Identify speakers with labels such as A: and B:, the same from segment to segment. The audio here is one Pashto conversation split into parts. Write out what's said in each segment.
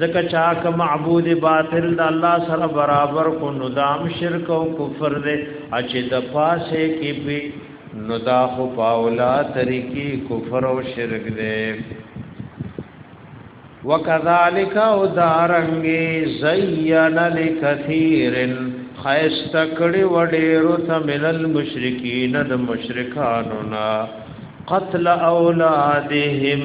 A: زکه چا ک معبود باطل د الله سره برابر کو نو دام شرک او کفر دې اچ د پاسه کې به نو دا خو پاولا طریقې کفر او شرک دې وکذالک او دارنګ زین لکثیرن خیست کړي وړېرو ته منل مشرکین د مشرکانو نا قتل اولادهم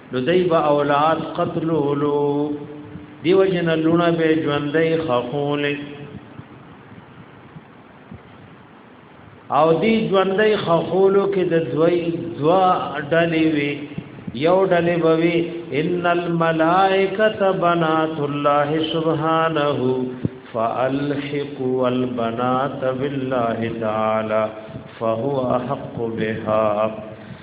A: نو دای به اولاد قتلولو دیو جن لونه به ژوندۍ خخول او دی ژوندۍ خخولو کې د دوی دوا ډلې وي یو ډلې بوي ان الملائکه بنات الله سبحانه فالحقوا البنات بالله تعالی فهو احق بها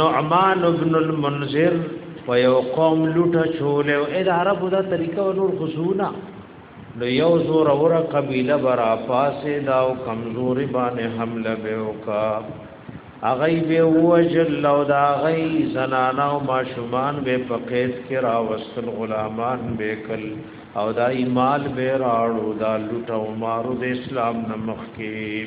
A: نعمان ابن المنذر په یو قوم لوټه چولې او اې د عربو دا طریقه و نور خصونه نو یو زور اور قبیله برا پاسه دا او کمزوري باندې حمله به وکا اغی به وجل لو دا غی زنانا او ماشومان به پقیت کې را وصل غلامان به کل او دا ایمال به راړو دا لوټه عمر د اسلام نمخ کې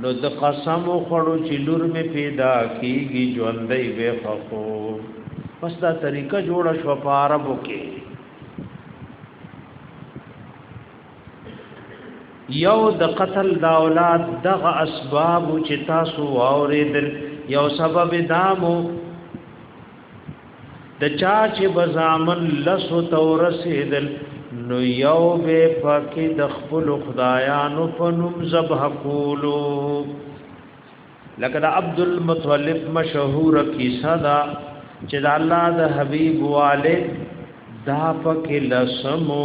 A: نو د قسم خوړو چې لور می پیدا کیږي ژوندۍ به خخو پس دا طریقه جوړه شو په عربو کې یو د قتل دا اولاد دغه اسباب چې تاسو واورېدل یو سبب دامو د چا چې بزامن لسو تورسیدل نو یو به پکې د خپل خدایانو په نوم ذبح کولو لکه د عبد المطلب مشهور کیسه دا چې د الله د حبیب والد دا پکې لسمو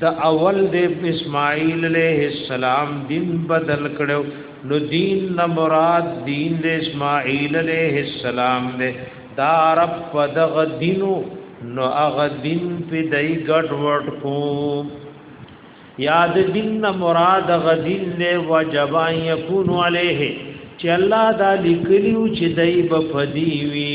A: د اول د اسماعیل علیہ السلام دین بدل کړو نو دین نه مراد دین د اسماعیل علیہ السلام دی دا رب په دغه دینو نو هغه دین په دای ګډ ورډ کو یاد دین نه مراد غدین له وجبا یکون علیه چې الله دا لیکلیو چې دای په فدی وی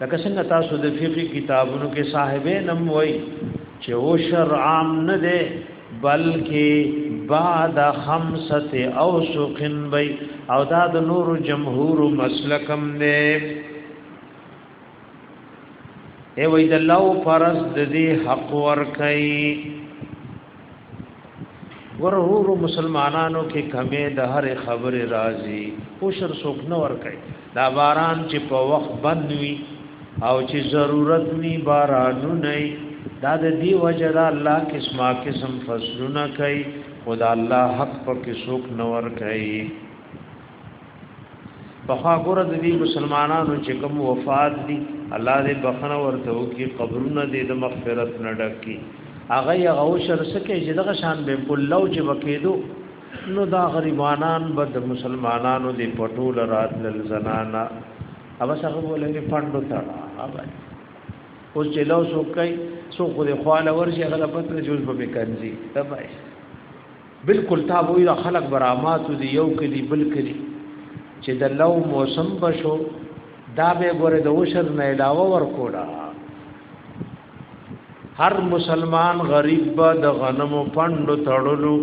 A: لکه څنګه تاسو د فقہی کتابونو کې صاحبې نم وای چې او شر عام نه دی بلکې بعد خمسه او سقن بی او دا د نور جمهور مسلکم نه ای وای د لو فرض د دې حق ور کوي ورورو مسلمانانو کې کمې د هر خبرې راځي اوشر څوک نه ور کوي دا باران چې په وخت بند وي او چې ضرورت ني بارانو نه دا د دې وجه دا الله قسمه قسم فصلونه کوي خدا الله حق په کې څوک نه ور کوي په خوا ګور د دې مسلمانانو چې کوم وفات دي الله دې بخنه ورته وکي قبرونه دې د مغفرت نه ډکي هغه یې غوشر سکه چې دغه شان به بلو چې وکیدو نو دا غریبانان به د مسلمانانو دی پټول رات لل زنانا اوبه څنګه بولې فندو تا اوبه اوس چې لو سو کوي سو خو د خواله ورشي غلبت نه جوړ به کنځي تبای بالکل تا وی دا خلق برامات دی یو کلی بل کلی چې د لو موسم بشو دا به ګوره د وشر نه علاوه ورکولا هر مسلمان غریب به د غنمو پندو تړلو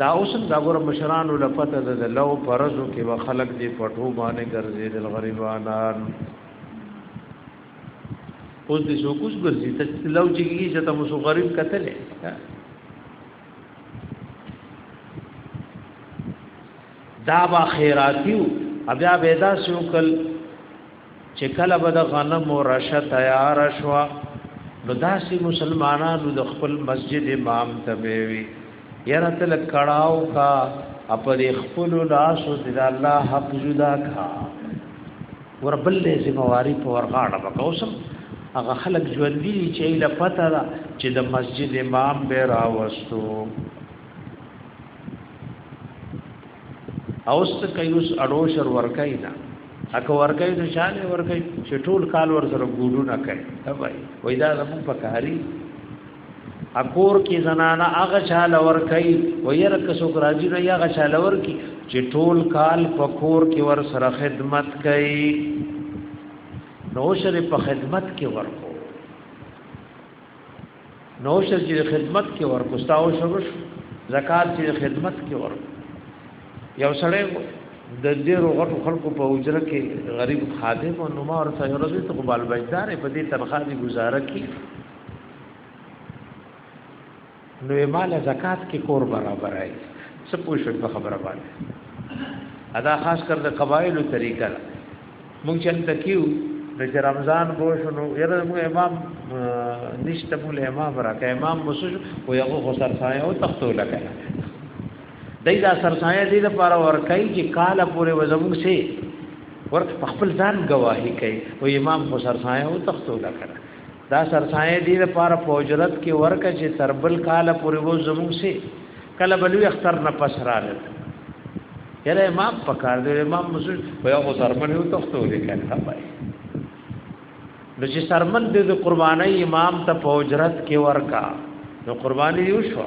A: دا اوسم دا ګوره مشرانو لپته د لو پرزو کې و خلق دی پټو باندې ګرځي د غریبانان اوس دې سو کوس ګرځي ته لو چې کیږي چې ته مسو غریب کتلې دا با خیراتیو بیا بيدا سوکل چې کله به د غنم او رشه تیار شوا نو داسې مسلمانانو د خپل مسجد امام ته وی یاره تل کړاو کا اپر خپل لاسو د الله حق جدا کا وربل ذمہواری په ورغاړه وکوسم هغه خلک ژوند دي چې له پته ده چې د مسجد امام به راوستو او ست کيوس اډو شر ورکای نه اکه ورکای نو شاله ورکای چې ټول کال ور سره ګورو نه کوي دا وای وای دا زمو پکاري اکور کی زنانه هغه چاله ور کوي و ير کسو راځي نه هغه چاله ور کی چې ټول کال فکور کی ور سره خدمت کوي نو شر په خدمت کې ورکو نو شر چې خدمت کې ورکو تاسو شروع زکات چې خدمت کې ورکو یو سړی د دې رغټو خلکو په اجره کې غریب خادم او نوما ورته ورته ته بال بجدار په دې تنخواه دی گزاره کی نو مال زکات کې کور برابر راي څه پوښتنه په خبره باندې ادا خاص کر د قبایلو طریقه مونږ چې تکیو د رمضان بوشنو یره مو امام نشته مو له امام راکه امام مسوج او یو خو سر سایه او تختو لګا دای دا سر سایه دې لپاره ورکای چې کاله پورې وزمو سي ورته خپل ځان گواهی کوي او امام خو سر سایه او تختو لګا دا سرسایه دې لپاره فوجرت کې ورکه چې تربل کال پورې وو زموږ سي کله بلوي اختر نه پس راغل یره امام پکار دی امام مسل په یو سرمن یو تختو دې کنه پای نو چې سرمن دې قرباني امام ته فوجرت کې ورکا نو قرباني یو شو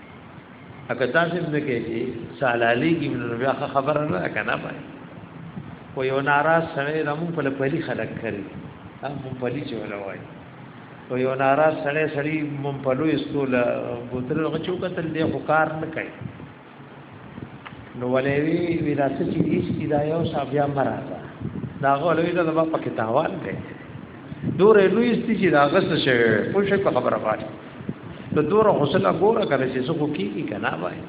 A: اګه تاسو دې کې چې سالالي کې نو بیا خبر نه کنه پای و یو ناراض سره د مون په پلي خلک کړي هم مون پلي چې ولا وای و یو ناراض سره سړي مون په لوی استول بوتل غچو کتل دې حکار نه کوي نو ولې وی وراثت چې هیڅ کیدای او صاحب یا مراد دا غوړوي دا په کې تاوان دی دور لوی ستې چې دا غس شوی په شي په خبره پاتې ته دور حوصله ګوره کړې چې څه خو کیږي کنه وای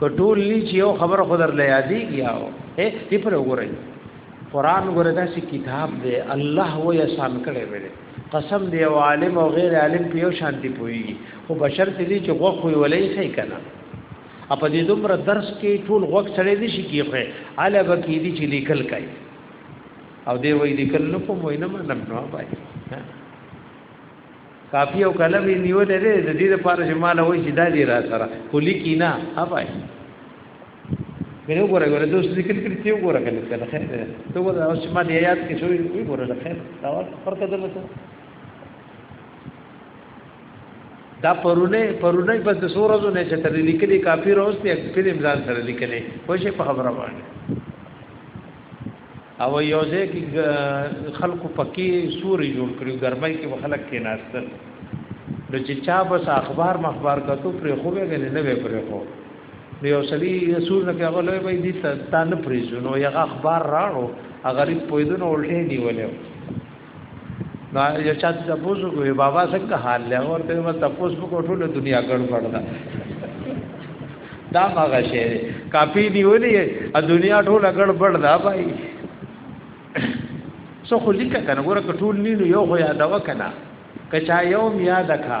A: کټول لی چې یو خبره خدر لې یادې یاو اے دې پر وګورئ قران ګوره دا چې کتاب دی الله و یا سام کړي وي قسم دی او عالم او غیر عالم په یو شانتی پوي خو بشر ته دي چې غوخ وي ولې خې کنه اپ دې دومره درس کې ټول غوږ سره دي شي کیږي اله بکې دي چې لیکل کوي او دی وای لیکل نو کوم وای نه منم نو بای کافی او قلم نیو نه دی د دې لپاره چې مال وای چې دا دی را سره خو لیکي نه ها بای ګره وګوره ګره دوست لیکل کړی ته وګوره کله کله خیر ته وګوره اوس ما دې یاد کې شوې وګوره د خیر دا فرق درته دا پرونه پرونه په د سورزو نه چې تر لیکلي کافی راوستي خپل امزان سره لیکلي خوشې په خبره باندې او یوځه کې خلکو پکې سوري جوړ کړو ګرمۍ کې خلک کې ناشته نو چې چا بس اخبار مخبار کتو پر خو به غل نه وي پر خو نو یو سړي رسول نه هغه لوی وای دي ته نه پریزونو یا اخبار راړو هغه لري پویدنه ولټې نیولې دا یو چا ته پوسو کوي بابا څنګه حال له ورته ما تاسو په کوټو له دنیا ګړ پړدا دا ماغه شی کاپی دی ولي ا دنیا ټول ګړ پړدا بای سو خو لیکه کنه ګوره کټول نینو یو خو یاد وکنه کچا یوم یاد کا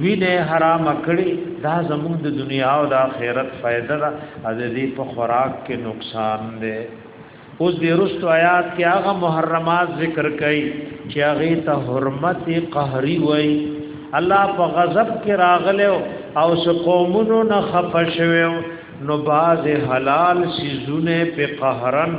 A: وینه حرام کړي دا زموږ د دنیا او د آخرت فائدہ ده از دې په خوراک کې نقصان ده اوس دې رستو آیات کې هغه محرمات ذکر کړي چې هغه ته حرمت قهري وای الله په غضب کې راغله او س قومونو نه خفشوي نو باز حلال سيزونه په قهرن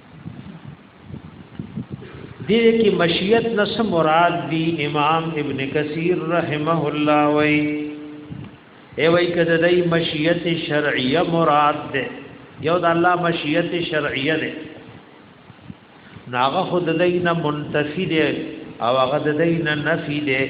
A: دې کې مشیت نس مراد دی امام ابن کثیر رحمه الله وای ای وای کده دای مشیت شرعیه مراد ده یو د الله مشیت شرعیه ده ناغه خود دای نه منتفی ده او هغه دای نه نفی ده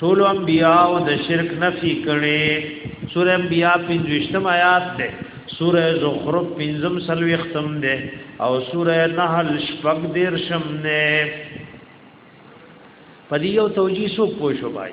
A: ټول انبیاء او د شرک نفي کړي سوره انبیاء 25م آیات ده سوره زخرف 15م سلوي ختم ده او سوره نحل شپږ دیر شم نه پدې یو توجیه سو پوښو بای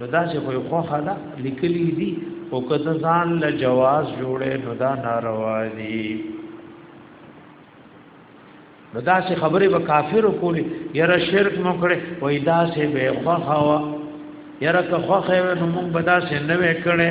A: نو دا چې خو خو خدا لیکلی دي او کته ځان له جواز جوړې نو دا ناروا دي نو دا چې خبره به کافر کولی یره شرک مو کړي وای دا چې به خو خوا یره که خو خو نو مونږ به دا چې نه وکړي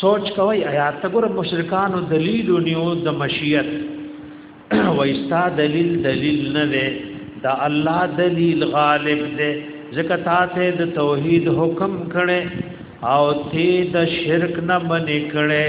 A: سوچ کوي آیات ته ګور مشرکان دلیل نیو د مشیت وایستا دلیل دلیل نه دی دا الله دلیل غالب دی ځکه تا ته د توحید حکم کړي او ته د شرک نه منې کړي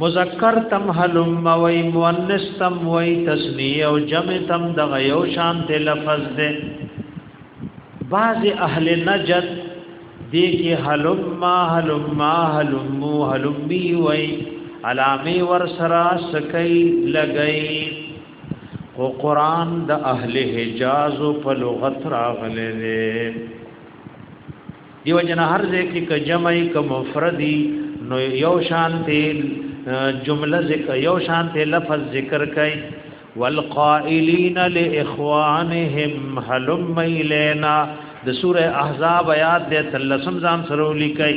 A: مذکر تم حلم وی مؤنث تم وی تسنیه او جمع تم د یو شان ته لفظ ده بعض اهل نجد دی کی حلم ما حلم ما حلم مو حلم بی وی علامی ور سرا سکی لگئی او قران د اهل حجاز په لغت راغله دیو جن هر ځای کې ک جمعي ک مفردي نو یو شان ته جمله ذکر یو شان ته لفظ ذکر کای والقائلین لاخوانهم هلم الینا د سوره احزاب آیات د تلسم ځان سره لیکای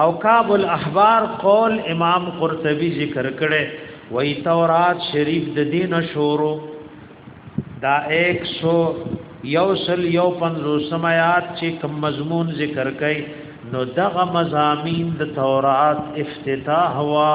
A: او کعب الاحبار قول امام قرطبي ذکر کړي وای تورات شریف د دین شورو دا 100 یوصل یو پنځو سمات چې کوم مضمون ذکر کړي نو دغه مزامین د تورات افتتاح وا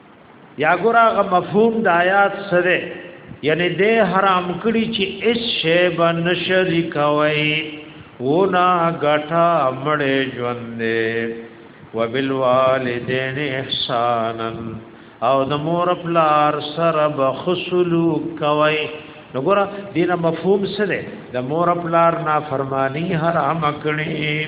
A: یا ګور هغه مفهوم د آیات سره یعنی دې حرام کړی چې اس شی بن شری کوي و نا غټا مړې ژوندې وبالوالدین احسانا او د مور پلار سره بخسلو کوي نګور دینه مفهوم سره د مور پلار نا فرمانی حرام کړی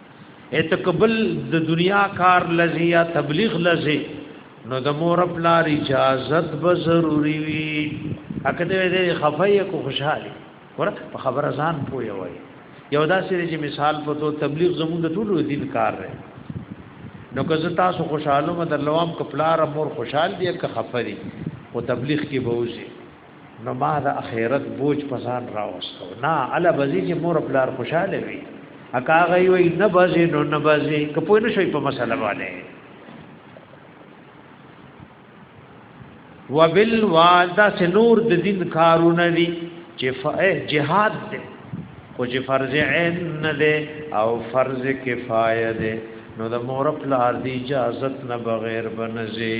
A: اتقبل د دنیا کار لزی یا تبلیغ لزی نو د مور پلار اجازت به ضروری وي اکه دې خفای کو خوشاله ور په خبر ازان پوي وای یو داسې چې مثال په تو تبلیغ زموږ د ټولو دین کار دی نو که تاسو خوشاله مدر لوام کپلار مور خوشحال دی که خفری او تبلیغ کې بوزي نو ما د اخرت بوج په ځان راوستو نه الا بزی چې مور پلار خوشاله وي اکا غي وي نه بزی نو نه بزی کپوی نه شوي په مسله باندې وبال وادا سنور د دین کارونه دي چې فائه جهاد دي او چې فرض عین نه دي او فرض کفایه دي نو د مور خپل ارضی اجازه نه بغیر بنځي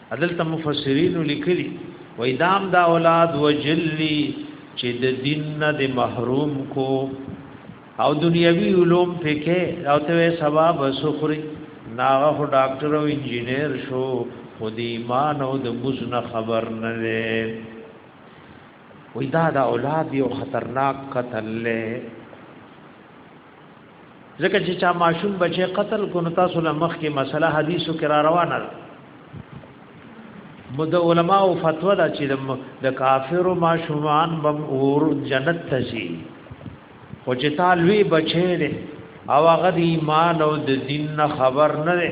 A: عدالت مفسرین لیکلی وای دام دا اولاد وجلی چې د دین نه د محروم کو او دنیوي علوم پکې او ته سبا بسخري ناغه ډاکټر او انجینر شو خو د ایمان او د مزنه خبر نه لې وې دا د اولاد یو خطرناک قتل لې ځکه چې چا ماشوم بچي قتل کو نو تاسو له مخ کې مسله حدیثو کې را روانه ده مد علماء او فتوا دا چې د کافر او ماشومان بم اور جنت ته شي خو چې تالوي بچي دي او هغه د ایمان او د دین خبر نه دي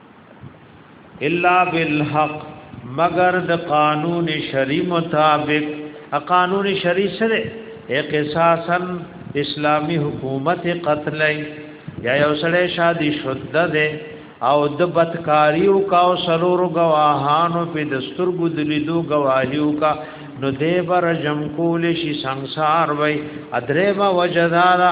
A: الا بالحق مگر د قانون شری مطابق ا قانون شری سره اقتصاصا اسلامی حکومت قتل یا یو سره شادي شد ده او د بدکاری او کا سرور گواهانو په دستور ګدلیدو گواهیو کا نو دیبر جم کول شي ਸੰسار وای ادریما وجدارا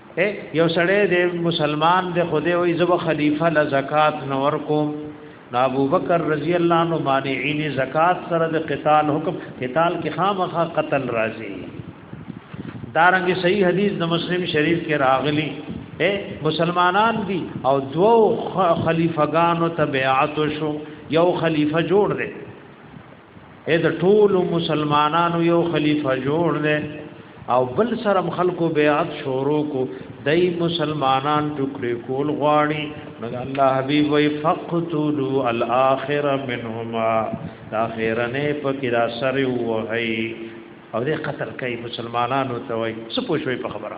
A: اے یو سړی دی مسلمان دی خدای وی زب خلیفہ ل زکات نور کوم ابو بکر رضی الله عنه مانعین زکات سره د قتال حکم قتال کې خامخا قتل راځي دارنګ صحیح حدیث د مسلم شریف کې راغلی اے مسلمانان دي او دو خلیفګانو تبعات شو یو خلیفہ جوړ دی اې د ټولو مسلمانانو یو خلیفہ جوړ دی او بل سره خلکو بیعت شروع کو دای مسلمانان ټکړي کول غواړي نو الله حبیب وی فقتلوا الاخر منهما اخرنه پکې را سره وهي او دې قتل کوي مسلمانانو ته وي څه پوښوي په خبره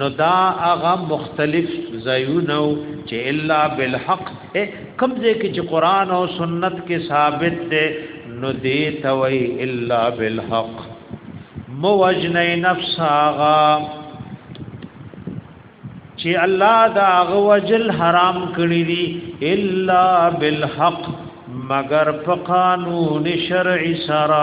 A: نو دا هغه مختلف زایونو چې الا بالحق کم ځای کې چې قران او سنت کې ثابت ده نو دې توي الا بالحق موجن نفس هغه چې الله دا هغه وجل حرام کړی دي الا بالحق مگر په قانون شرعي سره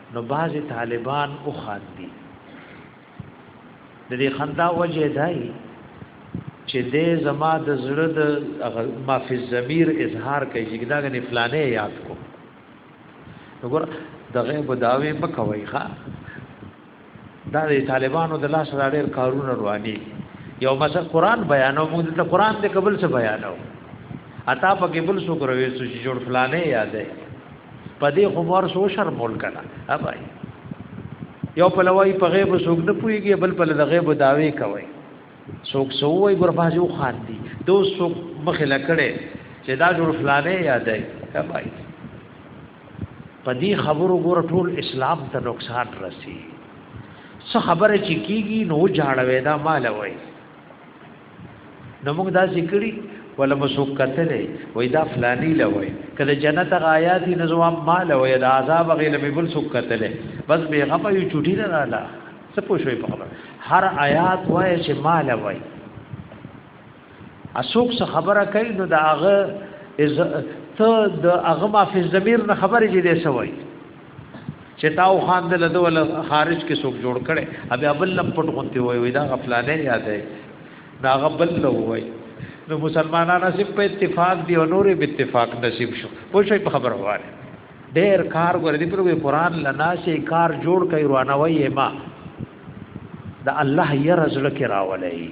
A: نو بعضی طالبان او خاندي د دې خندا وجه دای چې دې زما د زړه د ما فی الضمیر اظهار کوي چې دا غنی فلانه یاد کو وګور د غیب داوی مکوي ښا دا د طالبانو د لاس را ډېر کارونه رواني یو مثلا قران بیانو موږ د قران د قبل څخه بیانو اتا په قبل سو کروي چې جوړ فلانه یاد دی په دې خو مور سو شرمول کنه ابای یو په لوی په غیب سوګ نه پويږي بل په د غیب داوي کوي سوګ سوې ګرباجو خان دي دو سوګ مخه لکړې چې دا جوړ فلانه یادای ابای په دې خبرو ګور ټول اسلام ته نقصان رسی څه خبره چې کیږي نو جاړوي دا مال وای نو موږ دا ذکرې ولا مسوک کتلې وای دا فلانی لوي کله جنت غایات نظام مال وای دا عذاب غیله به بل سوک کتلې بس به غپا یو چټی نه رااله څه پوښوي په خبر هر آیات وای چې مال وای اسوک څه خبره کوي نو دا هغه ته د هغه ما فی ضمیر نه خبرې دي سوي چې تا او خان دل د ول خارج کې څوک جوړ کړي بیا بل لم پټ غونتی وای وای دا غفلانه یادې دا غبل له وای نو مسلمانانو سب په اتفاق دی او نور به اتفاق نصیب شو خو شي په خبره واره ډېر کار غوړې دې پر قرآن لناسي کار جوړ کړي روانه وایې ما د الله یې رزل کې راولې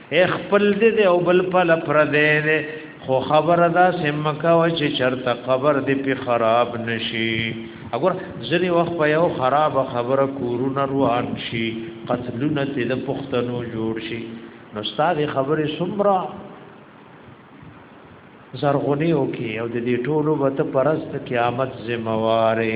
A: خپل دې او بل پل پر دې خو خبر دا سمکا و چې چرته قبر دې په خراب نشي اگر ځنی وخت په یو خراب خبره کورونه روان شي قتلونه ته د پښتنو جوړ شي نو استاد خبره سمرا زرغونی او کې او د دې ټولو وت پرست قیامت ذمہواره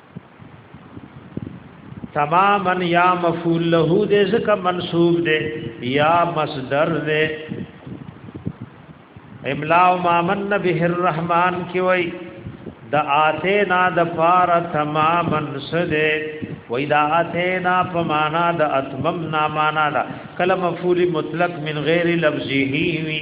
A: تماما یا مفعول له دې ځکه منصوب دی یا مصدر دی املا او مامن به الرحمن کی وای د اتینا د فار تماما سده وای دا اتینا په معنا د اتمم نا معنا دا کلمه مفعول مطلق من غیر لفظه وی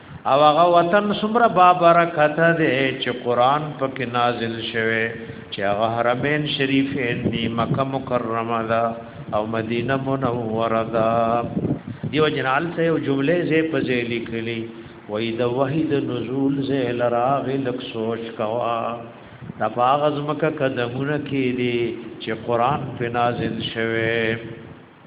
A: او هغه وطن سمره با برکت دی چې قران پکې نازل شوه چې هغه حرمین شریفین دی مکه مکرمه ده او مدینه منوره ده دیو جنال سه یو جمله زې په زې لیکلی وې د وحید نزول زې لراغ لک سوچ کوا دا باغز مکه قدمونه کې دي چې قران په نازل شوه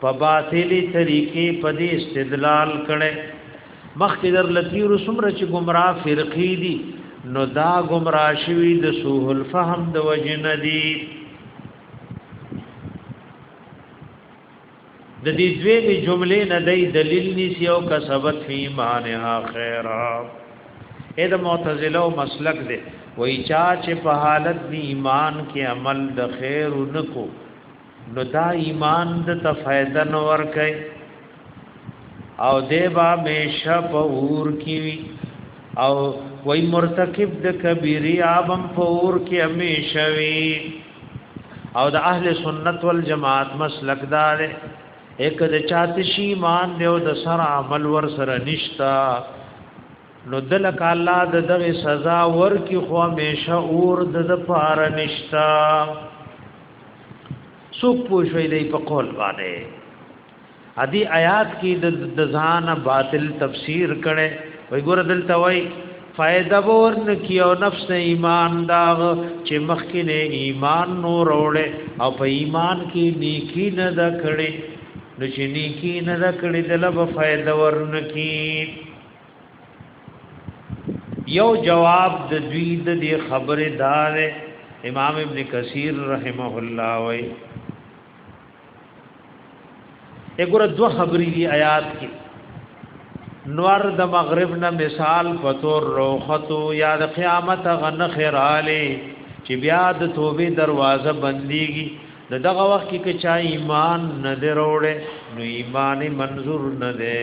A: په باطلی طریقې په دې استدلال کړي مخکې در لتیر سمره چې گمراه فرقې دي نو دا گمراه شوی د سوء الفهم د وجن دي د دې دوی به جملې نه دی دلیل نيسي او کسبت فی مانها خیرا اې د معتزله او مسلک دی وای چا چې په حالت دی ایمان کې عمل د خیر نکو نو دا ایمان د تفایده نو ور کوي او دیبا میشه په اور کی وی او وای مرتکب د کبیره عام په اور کی همیشه وی او د اهل سنت والجماعت مسلک دار یک د چاتشی ایمان دی او د سر عمل ور سره نشتا نو دلک الله د دغه سزا ورکی خو همیشه اور د د پار نشتا سوک پوښوي دی په قول باندې ادي آیات کې د ځان باطل تفسیر کړي وي ګور دلته وای فائدہ ورن کیو نفس ایمان داغ چې مخکې نه ایمان نو وروړي او په ایمان کې نیکی نه دکړي نو چې نیکی نه دکړي دلته فائدہ ورن کی یو جواب د دوی د دې خبره دار امام ابن کثیر رحمه الله وای وګوره دوه خبرې دی آیات کې نور د مغرب نه مثال پتور روختو یا د قیامت غن خیراله چې بیا د توبې دروازه بنديږي نو دغه وخت کې چې چا ایمان نه دروړې نو ایمان منظور نه دی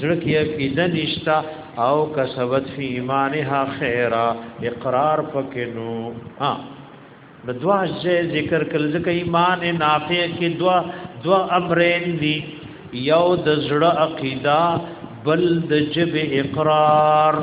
A: زړه کې عقیده نشتا او کسبت فی ایمانها خیرا اقرار پکینو ها د دوا ذکر کل ذکر ایمان نافع کې دوا دوا امرین دی یو د زړه عقیده بل د جب اقرار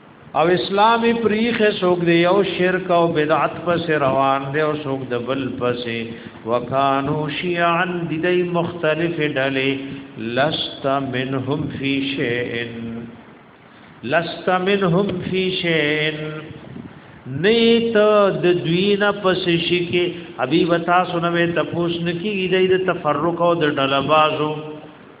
A: او اسلام پریخه سوګ دی او شرک او بدعت پس روان دی او سوګ د بل پس وکانو شیعا دی دی مختلف ډلې لست منهم فی شیء لست منهم فی شیء نیت د دوینه پس شي کې ابي وتا سنوي تپوس نکي د تفرق او د ډلبازو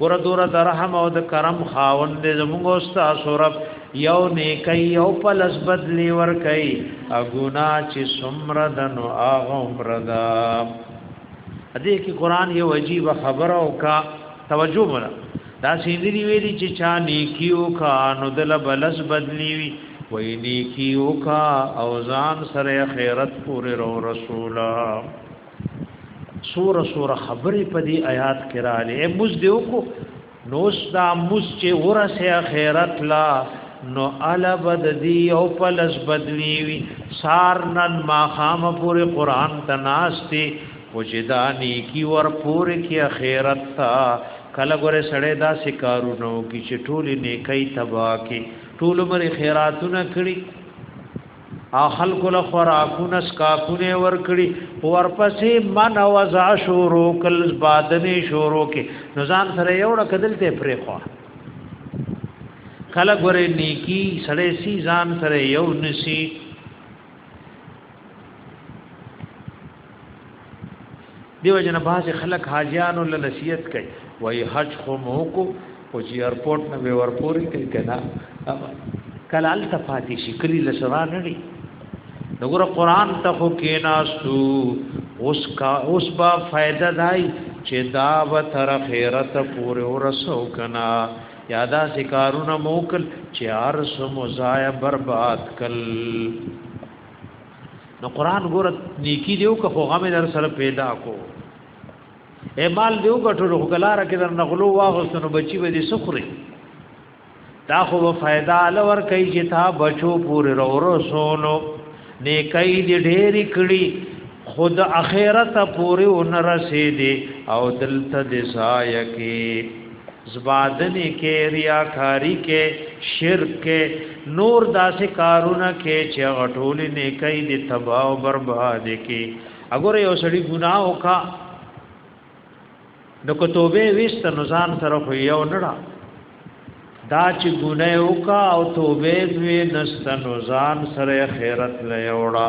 A: ګور دور د رحم او د کرم خاوند دې زموږ استاد رب یو نیکي یو پلس بدلی ور کوي اګونا چې سمر دنو اغه عمر دا دې کې قران یو عجیب خبر او کا توجه ولا دا سیندری ویلي چې چا نیکی او کا نو دل بلس بدلی وی وی نیکی او کا او ځان سره خیرت پورې رو رسولا سور سور خبرې په دې آیات کې را لې مز دیو کو نو ستا مز چې ورسه خیرت لا نو الا بد دی او پلس بدلی وی سار نن ما خام پورې قران تناستی وجدانی کی ور پورې کې خیرت تا کله ګره سړې دا سکارونو کې چې ټولې نیکي تبا کې ټول مری خیراتونه کړی خلق له خوراکونه سکاکونه ور کړی ورپسې من او ازا شورو کل بادنې شورو کې نزان سره یو رکدل ته پرې خو کله ګورې نیکی سړې سی ځان سره یو نسی دیو جن باز خلک حاجیانو له نصیحت کوي وای حج خو مو کو او چې ایرپورټ نه به ورپوري کوي کنه کله ال تفاتی شي کلی لسرا نه دی دغه قران ته خو کې ناستو اوس کا اوس با فائدہ دای چې دا و تر خیرت پورې ورسو کنا یادا سکارونه موکل چې ارس مزایا برباد کل نو قران ګور نیکی دیو که خو غمه در سره پیدا کو اے مال دیو غټو غلار کې در نغلو واغستنو بچی به دي سخري دا خو فائدہ لور کوي چې تا بچو پورې رورو سونو نیکای دی ډېری کړي خود اخرت پورې ونرسې دي او دلته دې سایه کې زبادنې کې ریاکاری کې شرک کې نور داسې کارونه کې چې غټول نه کوي د تباہ او برباد کې اگر یو سړی ګناه وکا نو کتوبه وست نو ځان سره خو یو نړه دا چې ګناه وکا او توبه وی نست نو ځان سره خیرت لې وړه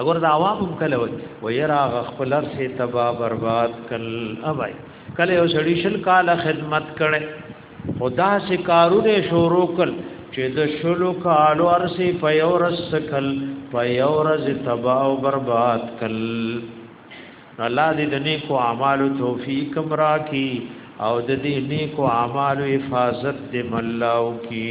A: اگر دا عوام هم کله وي و یرا خپل سه تبا برباد کل اوای کله یو سړی شل کال خدمت کړي خدا سے کارونه شروع کړ چې د شلو کالو ارسه فیورس کل فیورز تبا او برباد کل الله دې د نیکو اعمالو توفیق مرا کی او د دې نیکو اعمالو حفاظت دې ملاو کی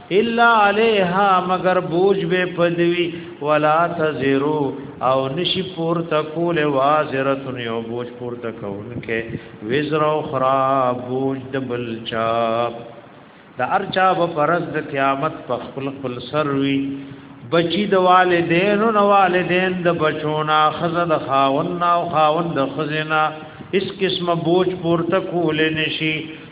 A: الا علیها مگر بوج به پدوی ولا تزرو او نشی پور تکول وازرت یو بوج پور تکونکه وزر او خراب بوج د بلچا د ارچا و پرز د قیامت په خپل خپل سروي بچی د والدین او والدین د بچونا خزه د خاون او خاون د خزینا اس قسم بوج پور تکول نشی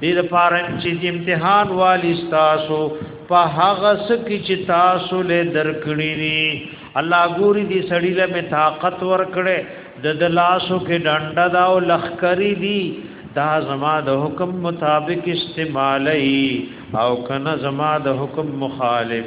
A: دې لپاره چې امتحان والی تاسو په هغه سکه چې تاسو له درکړی دي الله ګوري دې سړی له می طاقت ورکړي د دلاسو کې ډنډه دا او لخکری دي دا زما د حکم مطابق استعمالي او کنه زما د حکم مخالف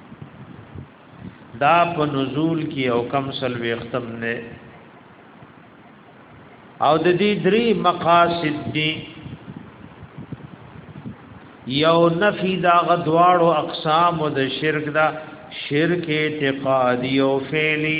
A: دا په نزول کې او کم سلوي ختم نه او د دې درې مقاصد دي یو نفی دا غدواړو اقسام د شرک دا شرک اعتقادی او فعلی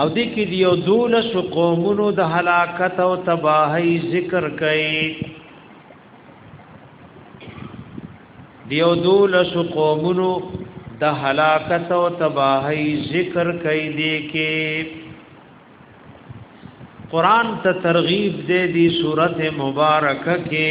A: او دې کې دیو دولس قومونو د هلاکت او تباہی ذکر کړي دیو دولس قومونو د هلاکت او تباہی ذکر کړي دې کې قران ته ترغیب دې دي سورته مبارکه کې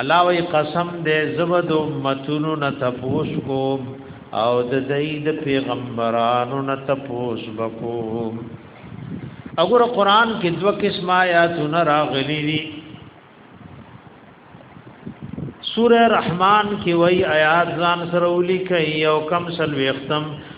A: الله وی قسم دې زبد امتونو نه تپوس کوم او د دې د پیغمبرانو نه تپوس وکوم اگر قران کې دوه قسم آیاتونه راغلي دي سوره رحمان کې وای آیات ځان سره ولي کوي او کم سلوختم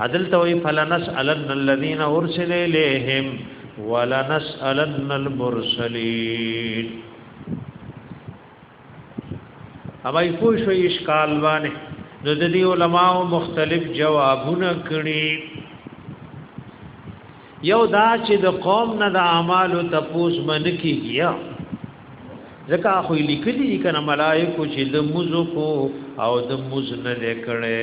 A: عدل توي فلنسالن الذين ارسل اليهم ولنسالن المرسلين اوبای پوه شو اشکال باندې نو د دې علماو مختلف جوابونه کړي یو دا چې د قوم نه د اعمالو تپوس من کیږي ځکه خو لیکلي کنه ملائکه چې د مزو کو او د مز نه لیکړي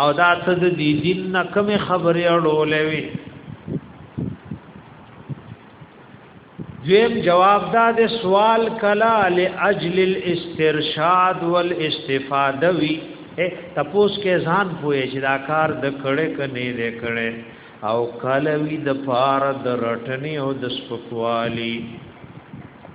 A: او دا ته د دې دین نه کوم خبرې اړولې وي دویم جواب دا د سوال کلا لاجل الاسترشاد والاستفاده وی تپوس کې ځان پوهې چې دا کار د کړه کني د کړه او کلوی د پار د رټنی او د سپکوالی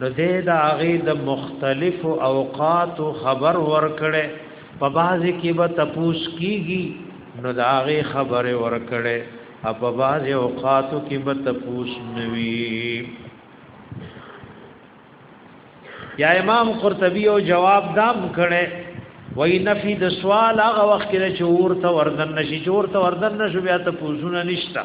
A: نو دې د هغه د مختلفو اوقاتو خبر ورکړي په بازي کې به تپوس کیږي نو د هغه خبره ورکړي په بازي اوقاتو کې به تپوس نوي یا امام قرطبي او جواب دام کړي وای نفي د سوال هغه وخت کې چې ورته وردن نشي چې ورته وردن نشو بیا ته پوزونه نشتا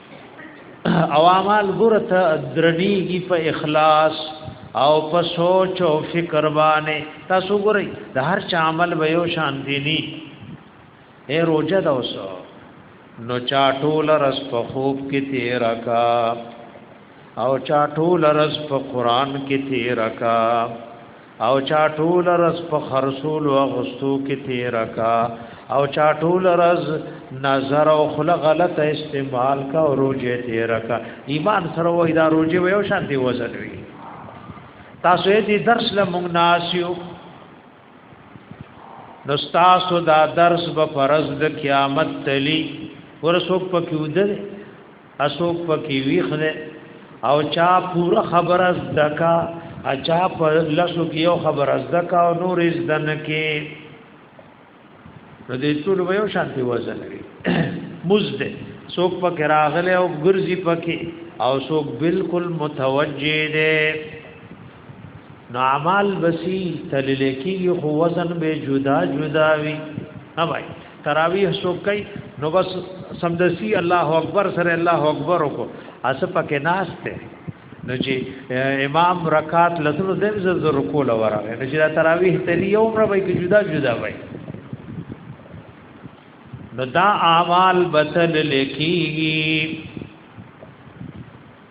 A: او اعمال ګرته درنیږي په اخلاص او په سوچ او فکر باندې تاسو ګورئ د هر چا عمل به یو شان دی ني اے روزه دا اوسو نو چا ټول رس په خوب کې تیر کا او چا ټول رس په قران کې تیر کا او چا ټول رز په خرصول او غستو کې تیر کا او چا ټول رز نظر او خل غلط استعمال کا او روجه تیر کا ایمان سره وای دا روجه ویو شانتي وزن وی تاسو دې درس له مونږ ناسیو نو تاسو دا درس به فرض د قیامت تلی ورسوک پکې ودل اسوک پکې ویخ ده او چا پورا خبر از دکا اچا په لاسو کې یو خبر از دکا او نور از دن کې نو دې ټول به یو شانتي وزن وي مزده سوک پکې راغله او ګرځي پکې او سوک بالکل متوجه ده نو عمل بسی تللیکی خو وزن به جدا جدا وی نه وای تراویح څوک کوي نو بس سمدسي الله اکبر سره الله اکبر وکړو اس پکې ناشته نو چې امام رکعات لسلو دیم زر زر رکو لورغه نو چې تراویح تری یو مر وای کې جدا جدا وای نو دا اعمال بتل لکیږي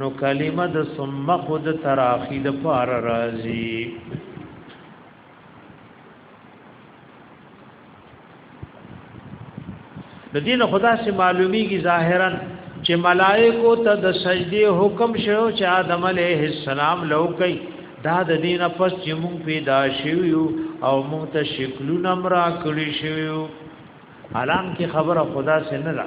A: نو کلمه د ثم خود تراخی د پار راضی د دین خدا سے معلومیږي ظاهرا چې ملائکو ته د سجدي حکم شو چې آدم علیه السلام لو کوي دا د دین پس چې مونږ پیدا شویو او مونږ ته شکلونه مرا کړی شویو حالان کې خبره خدا سے نه ده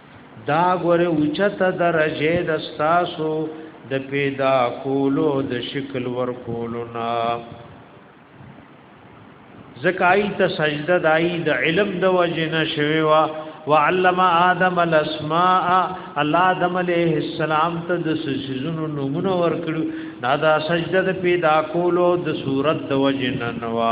A: دا ګوره اوچته درجه د ستاسو د پیدا کولو د شکل ور کولو نا زکای ته سجده دای د علم د وجه نشوي وا وعلم آدم الاسماء الله آدم علیہ السلام ته د سجدونو نمونه ورکړو دا د سجده د پیدا کولو د صورت د وجه ننوا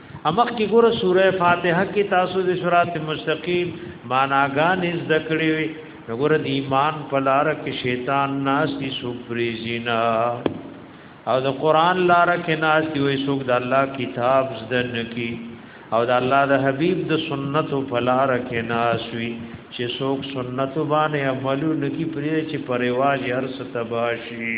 A: امخ کی ګوره سوره فاتحه کی تاسو د صراط مستقیم معناګان زده کړی وی ګوره د ایمان په لار کې شیطان ناس کی سپریزینا او د قران لار کې ناس دی وی سوګ د الله کتاب زده نکی او د الله د حبیب د سنت په لار کې ناس وی چې سوګ سنت باندې عملو نکی پرې چې پرواز هر ستباشي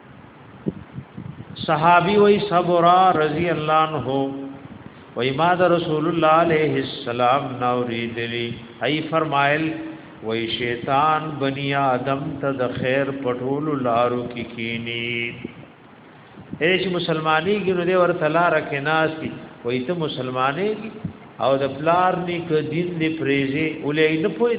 A: صحابي وای صبر رضی الله عنه وای ما د رسول الله علیه السلام نوري دلی ای فرمایل وای شیطان بنی آدم ته د خیر پټول لارو کې کینی هیڅ مسلمانی کې نو دی ورته لار کې ناشتي وای ته مسلمانې او د پلار نیک دین دی پریزي ولې نه پوي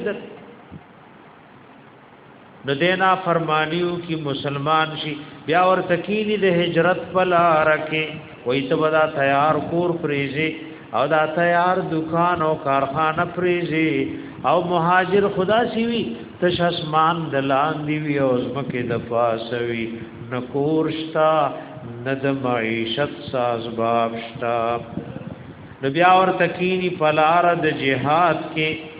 A: نو دینا فرمانیو کی مسلمان شي بیا ورته کینی د هجرت په لار کې وای ته ودا تیار کور پریزي او دا تیار دکان او کارخانه پریزي او مهاجر خدا سی وی تش اسمان دلان دی وی او زمکه د فاسوی نکور شتا ند معیشت ساز باب شتا نبی اور تکینی پلار د جهاد کې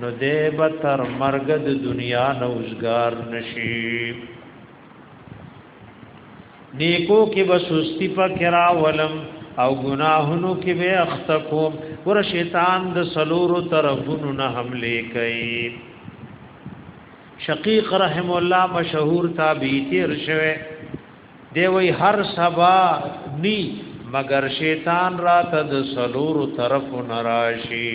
A: نو دی به تر مرګ د دنیا نه اوسګار نشي نیکو کې به سستی پکې راولم او ګناهونو کې به اخته کوم ور شیطان د سلورو طرفونو نه حمله کوي شقیق رحم الله مشهور تابعی تیر شوه دی وی هر سبا نی مگر شیطان را ته د سلورو طرفونو راشي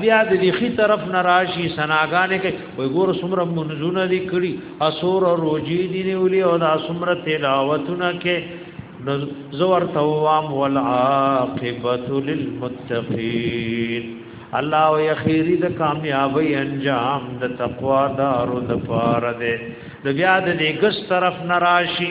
A: بیا د دې خي طرف نه راشي سناګانې کې وي ګور سمره منځونه دي کړی اسور او روجي دي نیولي او دا سمره تلاوتونه کې زور توام والعاقبت للمتقین الله او یخیری د کامیابی انجام د تقوا دارو د پاره ده د بیا د دې ګس طرف نراشی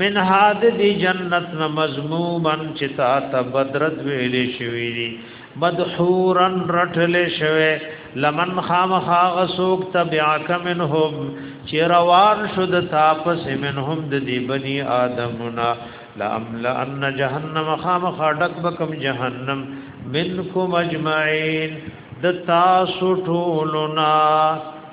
A: من هاد دی جنت نه مضمومن چې تا ته بدرت ویلې شوې دي مدحورن رټلې شوې لمن خامخا غسوک تبعک منهم چې روان شو د تاپس منهم د دی بنی آدمنا لامل ان جهنم خامخا ډک بکم جهنم منکم اجمعین د تاسو ټولنا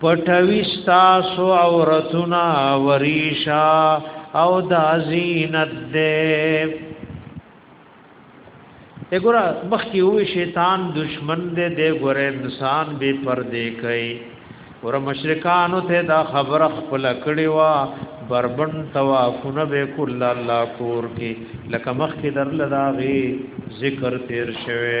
A: پټوي ستاسو عورتنا وریشا او دا زینت دې دګورا مخکې وې شیطان دشمن دې دې ګور انسان به پر دې کوي ور مشرکان ته دا خبر خپل کړي وا بربن توافونه به کول الله کور کې لکه مخکې در لداغي ذکر تیر شوه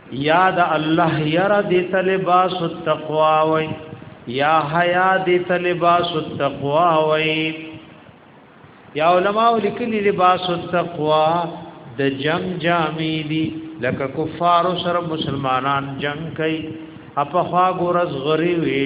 A: یا د الله یرا د تلباس التقوا وای یا حیا د تلباس التقوا وای یا علماء لیکلی لباس التقوا د جنگ جامې دي لکه کفار سره مسلمانان جنگ کوي اپا خوا ګورز غری وی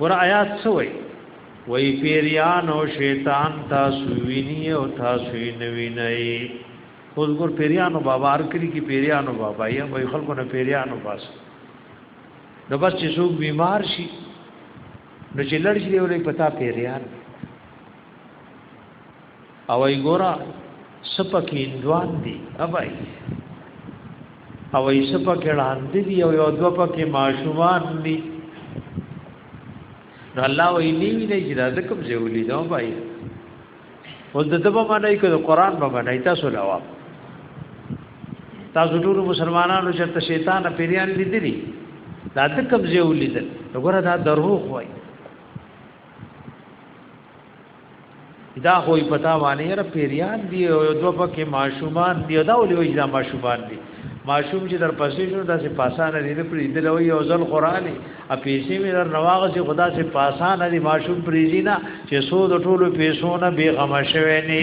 A: ور آیات سوې وای پیریان او شیطان تاسو ویني او تاسو یې نویني اوس ګور پیریانو بابا هر کلی کې پیریانو بابا یا وای خلکو نه پیریانو باس نو بس چې څوک بیمار شي نو چې لړ شي ولې پتا پیریان او ای ګورا سپک اندوان دی ابای او ای سپک لاند دی او یو دو پکې ماشومان دی نو الله وی نیوی نه اجازه د کوم ځای ولید او بای او د دبا باندې کړه قران په باندې تاسو لوا تاسو ټول مسلمانانو چې شیطان پیریان لیدلی دا د کوم ځای ولید وګوره دا دروغ وای دا خو یې پتا باندې را پیریان دی او دو پکې ماشومان دی دا ولې وځي دا ماشومان دی ماشوم چې در پسې شو دا سه پاسانه دی نه پری دل وی او ځل قرآنی ا پیسې مې در نواغه چې خدا سه پاسانه دی ماشوم پریزی نه چې سود ټولو پیسو نه بیغمه شوی نه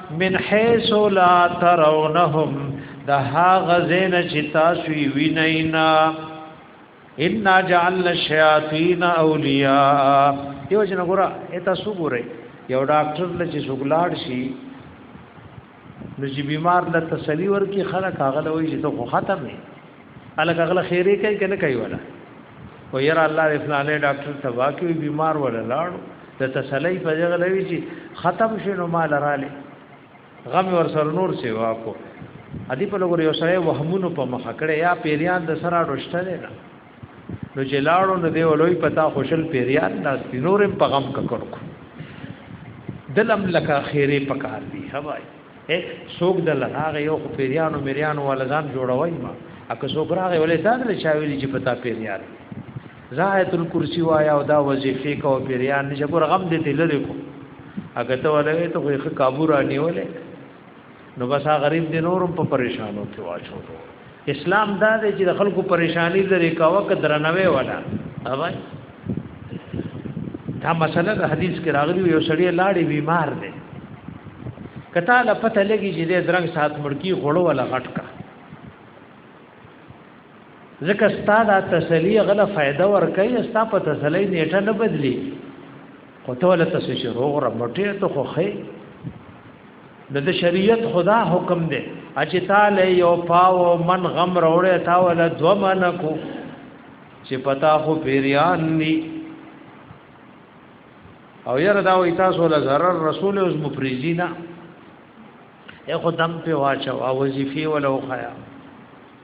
A: من حيث لا ترونهم د هغه زین چې تاسو یې وینینا ان جعلنا الشیاطین اولیاء یو جن ګورا اته سو ګورې یو ډاکټر له چې سګلاړ شي نو چې بیمار له تسلی ورکی خلک هغه له وی چې ته ختم نه الګ غل خیره کوي کنه کوي ولا او یرا الله دې فلانه ډاکټر تبا کوي بیمار ولا لاړ د تسلی په ځای لوي چې ختم شنو مال رااله غم ور سر نور سی واکو ادي په لګور یو سره وهمونو په مخ کړه یا پیریان د سره رښتل نه نو چې لاړو نو دی ولوي پتا خوشل پیریان ناس نورم په غم ککړ کو دلم لکه خیره پکار دی هواي اے څوک د لغه یو خو پیریانو مریانو ول ځان جوړوي ما اکه څوک راغی ولې تا دل چاویلی چې پتا پیریان زایت الکرسی وایا او دا وظیفه کو پیریان نشه ګور غم دې دل لري کو اګه ته ولې ته خو یې کابو را نیولې نو بس غریب دې نورم په پریشانو کې واچو اسلام دا دی چې د خلکو پریشانی لري کاوه ک درنوي ولا اوبای دا مسله د حدیث کې راغلی یو سړی لاړې بیمار دی کته لا پته لګي چې د درنګ سات مړکی غړو ولا غټکا ځکه ستاده تسلی غله فائدہ ور کوي ستا په تسلی نیټه نه بدلی خو ته ولته څه شي روغ را مټې ته خو خې د د شریعت خدا حکم دی چې تعالی یو پاو من غم وروړې تا ول دو من کو چې پتا خو پیریان ني او یره دا وې تاسو له zarar رسول اوس مفریزینا یو خدام په واچو او وظیفه ولو خیا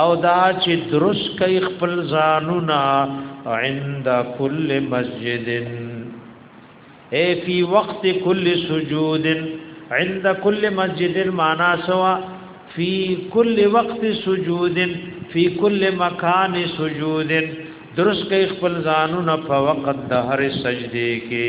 A: او دا چې درس کوي خپل ځانونه عند کل مسجد اے فی وقت کل سجود عند کل مسجد معنا سوا فی کل وقت سجود فی کل مکان سجود درس کوي خپل ځانونه په وخت د هر سجدي کې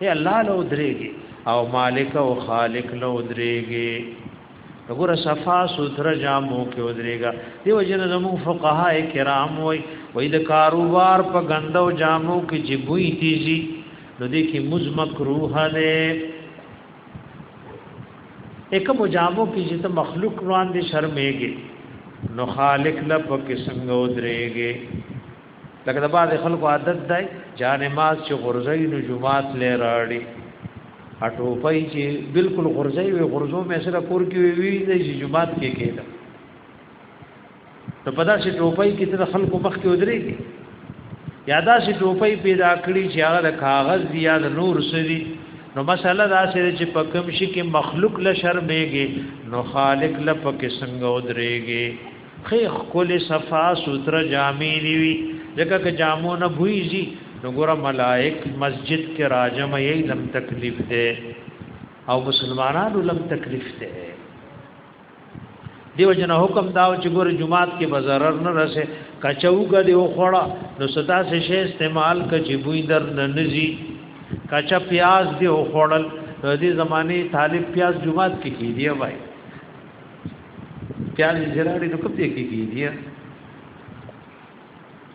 A: اے الله لو درېږي او مالک او خالق لو درېږي وګوره صفا سوتره جامو کې ودرېګا دیو جن زمو فقها کرام وای وای د کاروبار په غندو جامو کې چې بوی تیزی نو دې کې مز مکروه ده اکم جامو کې چې ته مخلوق روان دي شرمېږي نو خالق لپاره کې څنګه ودرېږي لکه د بعض خلکو عادت دی جان ماز چې غرزي نو جمعات لې راړي اټو پي چې بالکل غرزي وي غرزو مې سره کور کې وي وي چې جمعات کې کېده نو پدا چې ټوپۍ کې د خلکو مخ کې ودرې یادا چې ټوپۍ پیدا کړی چې هغه د کاغذ دی یا د نور سری نو مسله دا چې په کوم شي کې مخلوق له شرمېږي نو خالق له پکې څنګه ودرېږي خې خکل صفا سوتر جامې نیوی ځکه که جامو نه بویزی نو ګور ملائک مسجد کې راجم یې لم تکلیف ده او مسلمانانو لم تکلیف ده دیو جن حکم داو چې ګور جمعات کې بازارر نه رسه کچوګه دی خوړه نو ستا سه شی استعمال ک چې بوی در نه نزي کچا پیاز دی خوړل دې زمانه طالب پیاز جمعات کې کی دی وای پیاز جراړي نو کوم دی کې کیږي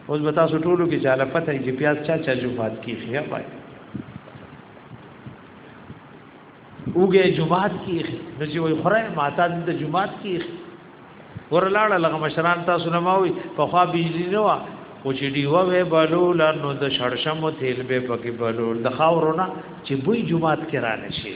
A: اوس به تاسو ټولو کې چاله پته یې چې پیاز چا چا جومات کې خیا پای اوګه جومات کې نو چې وای خره ماته د جومات کې ورلاړه لغه مشران تاسو نه ماوي په خوا بجلی نه وا او چې دیوه به بلول نو د شړشم او تیل به پکې بلول د خاورونه چې بوی جومات کې را نشي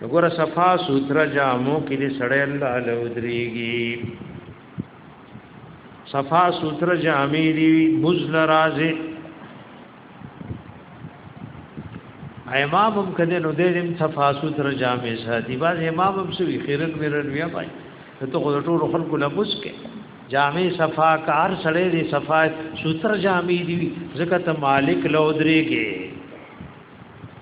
A: وګوره صفا سوترا جامو کې دې سړی الله له ودرېږي صفا سوترا جامې دې مزل راځي امام هم کده نو دې دې صفا سوترا جامې ساتي باز امام هم سوي خیرن میرن بیا پای ته خو ټول خلکو لا مسکه جامې صفا کار سړی دې صفا سوترا جامې دې ځکه ته مالک له ودرېږي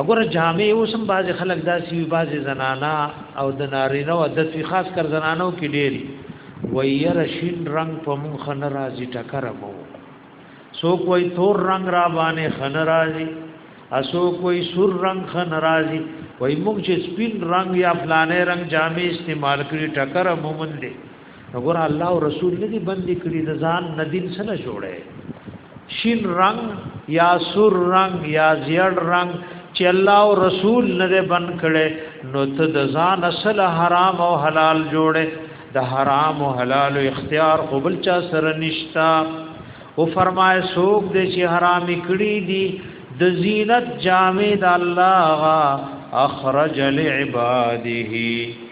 A: اګوره جامع اوسم باز خلک داسې وي باز زنانا او د نارینه او د فی خاص کر زنانو کې ډېری وير شین رنگ په مون خن راځي ټکر مو سو کوئی تور رنگ را باندې خن راځي اسو کوئی سور رنگ خن راځي وای موږ چې سپین رنگ یا فلانه رنگ جامع استعمال کړی ټکر مو مونږ وګوره الله او رسول نه دي بندي کړی د ځان نه دین سره جوړه شین رنگ یا سور رنگ یا زیړ رنگ چې الله او رسول نه دي بند کړي نو ته د ځان اصل حرام او حلال جوړه د حرام او حلال اختیار خو بل چا سره نشتا او فرمای سوق دې چې حرام کړی دي د زینت جامع د الله اخرج لعباده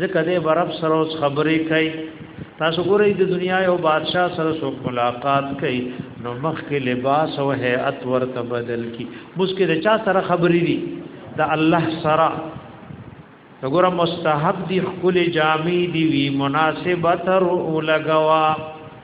A: ځکه دې برب سره اوس خبرې کوي تاسو ګورئ د دنیا یو بادشاہ سره څوک ملاقات کوي نو مخ کې لباس او هيئت ورته بدل کی مسکه د چا سره خبرې دي د الله سره وګوره مستحب دي خپل جامې دي وی مناسبت او لګوا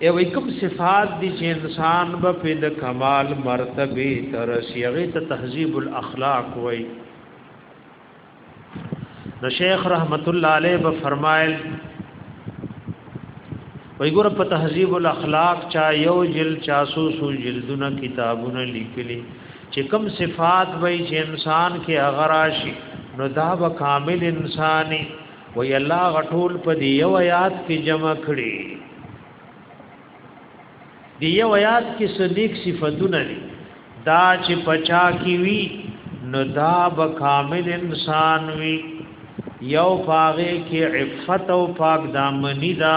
A: ای وای کوم صفات دي چې انسان به په د کمال مرتبه تر شیغه ته تهذیب الاخلاق وای نو شیخ رحمت الله علیه به فرمایل وای ګور په تهذیب الاخلاق چا یو جل چا سو سو جلدونه کتابونه لیکلي چې کوم صفات وای چې انسان کې اغراشي نو دا به کامل انساني وی الله غټول په دی یو آیات کې جمع کړي دی یو آیات کې صدیق صفاتونه دي دا چې پچا کی وی نو دا به کامل انسان وی یو پاغه کې عفت او پاک دامنی دا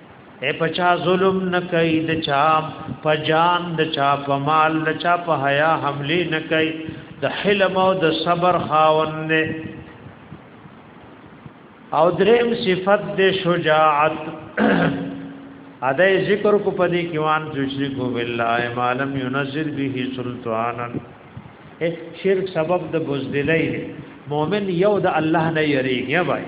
A: اے پچا ظلم نکای د چا په جان د چا په مال د چا په حیا حمله نکای د حلم او د صبر خاون نه او دریم صفت د شجاعت ادای ذکر کو پدې کې وان تشریک بالله مالم ينزل به سلطانا شرک سبب د بوزدلې مؤمن یو د الله نه یریږي بھائی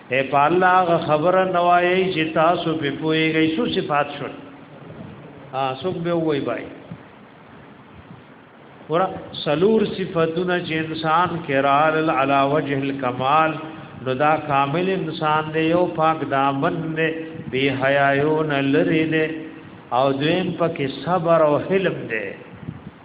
A: اے په الله غ خبره نوایي چې تاسو په پويږئ سو صفات شو ها څوک به وای بای ور سلور صفاتونه چې انسان کرال علی وجه الکمال نو دا کامل انسان دی یو پاک دامن دی بی حیاون لری دی او دویم پکې صبر او حلم دی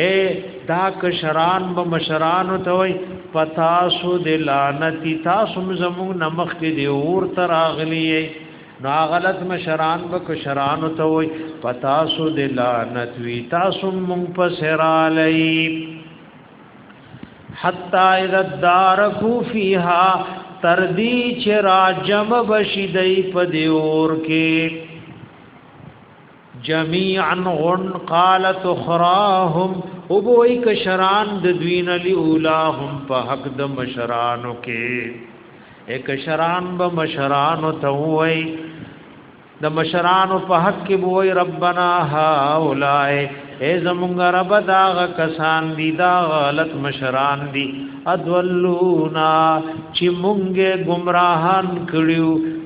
A: اے دا کشران به مشران ته وای پتا سو د لعنتی تاسو زموږ نمخ کې دی اور تر اغلی نو غلط مشران به کشران ته وای پتا سو د لعنت وی تاسو مونږ په سرالای حتا اذا دارکو فیها تر دی چې راجم بشیدای په دی اور کې جميعا غن قالت اخراهم او بوئی کشران د دوین لی اولاهم په حق د مشرانو کې اے کشران به مشرانو ته وای د مشرانو په حق کې بوئی ربنا ها اولای اے زمونږ رب داغ کسان دی دا غلط مشران دی ادولونا چې مونږه گمراهان کړیو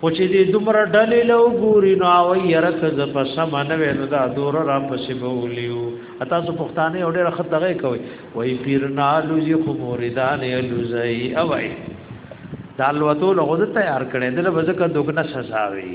A: خو چې دې دومره ډلې له وګوري نو او یره که زه په سمه نه وې نو دا دور را پسې به ولیو تاسو پښتانه یو ډېر خط دغه کوي وای پیر نالو یې خو موریدان یې لوزي او وای دا لوتو لغو تیار کړي دله وځکه دوګنه سزا وي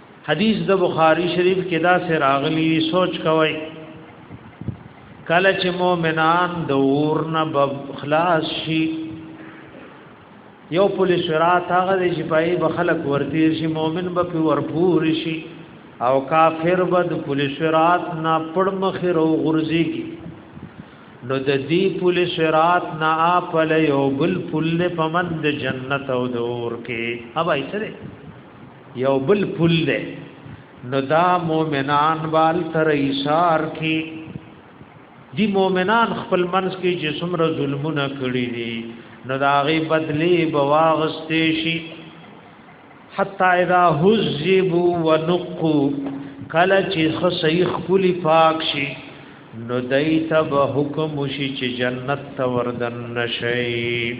A: حدیث د بخاری شریف کې دا سه راغلی سوچ کوي کله چې مؤمنان د اور نه خلاص شي یو پولیس رات هغه د شپای به خلق ورتي شي مؤمن به په ورپور شي او کافر به د پولیس رات نه پړمخ رو غرزي کی نو د دې پولیس رات نه اپل یو بل پل پمند جنت او دور کې اوبای سره یو بل پل ده نو دا مؤمنان بال تر ایثار کی دی مؤمنان خپل منس کې چې څومره ظلمونه کړی دي نو دا غي بدلی بواغستې شي حتا اذا حزبوا ونقوا کله چې خصیخ کلی پاک شي نو دایته به حکم شي چې جنت ته وردن نشي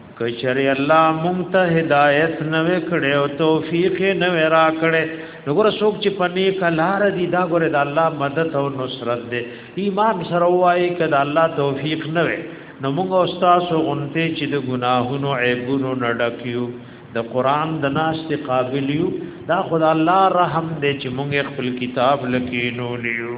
A: کچری الله مونږ ته هدایت نه وکړي او توفیق نه ورا کړي وګوره څوک چې پني کلار دي دا ګوره د الله مدد او نصرت دي ایمان سره وایي کله الله توفیق نه وي نو موږ استاد غونته چې د ګناهونو عیبونو نه ډکیو د قران د ناس ته قابل یو دا خدای الله رحم دې چې موږ خپل کتاب لکینو لیو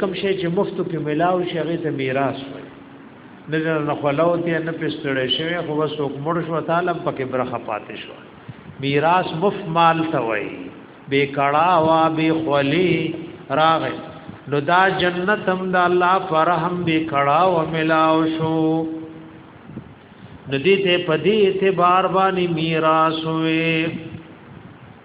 A: کوم شی چې مفتو کې ملاو شي هغه ته میراث وي نه نه خلاو ته نه پستړې شوی خو بس وک مړ شو تعالی پکې برخه پاتې شو میراث مف مال ته وي بے کړه وا بے خلی راغ نو دا جنت هم د الله فرحم بے کړه و ملاو شو ندی ته پدی اعتبار باندې میراث وي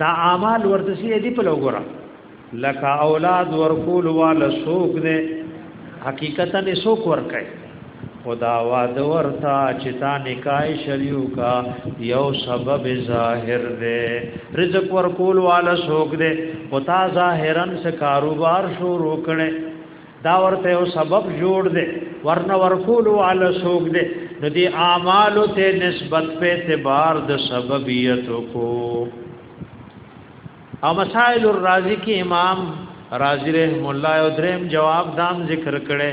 A: دا اعمال ورته سي دي په لوګره لکه اولاد ورکول وال سوق دي حقیقتا نه سوق ورکای خدا واد ورتا چتا نکای شریو کا یو سبب ظاهر دے رزق ورکول والا سوک دے او تا ظاهرا سے کاروبار شروع کړي دا ورته یو سبب جوړ دی ورنه ورکول علی سوق دی نو دی اعمال ته نسبت په اعتبار د سببیت کو او مسائل الرازی کی امام رازی رحم الله او دریم جواب دام ذکر کړي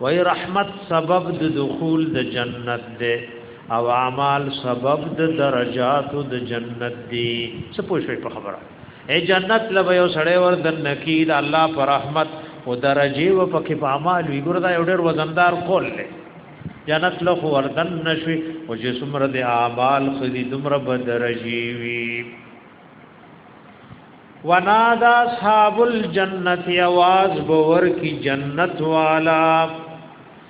A: وای رحمت سبب د دخول د جنت دی او اعمال سبب د درجات د جنت دی څه پوښوي په خبره اے جنت لبا یو سړی ور دن نکی دا الله پر رحمت او درجه و پکې په اعمال وی ګور دا یو ډېر وزندار قول دی جنت له ور دن نشوي او چې څومره د اعمال خدي دومره بدرجي وی ونادا اصحاب الجنت आवाज باور کی جنت والا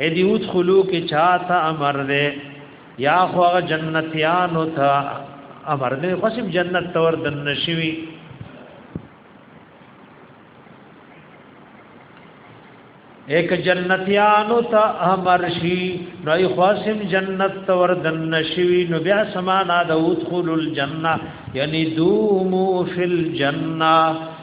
A: اې دی اوس خلو کې چاته امر دی یا خو هغه جنتیانو ته امر دی خو سب جنت تور دن نشوي ایک جنتیانو ته امر شي نو ای خاصم جنت تور دن نشوي نو بیا سمانا د ادخل الجنه یعنی دومو فی الجنه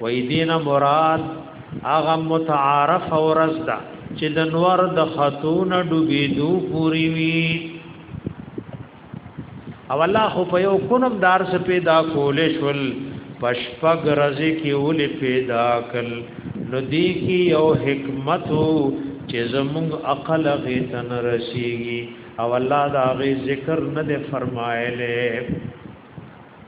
A: وای دینه مراد هغه متعارف اورز ده چې د نور د خاتون ډوبېدو پوری وی او الله خو په یو کونم دار څخه پیدا کولې شول پشپګ رزي کې ولې پیدا کل نو دی کې یو حکمت چې زموږ عقل غي تن رسیږي او الله دا غي ذکر نه فرمایله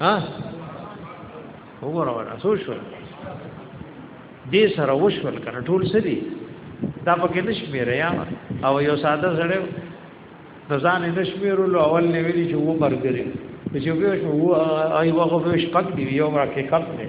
A: ها وګوره ورا سو شو دې سره وشول کنه ټول سړي دا پکې نشمیره یا او یو ساده سره د ځان نشمیرو لو اول نه ویلي چې وو برګری چې وو شو وو ایو هغه شپک دی یو راکې کپ دی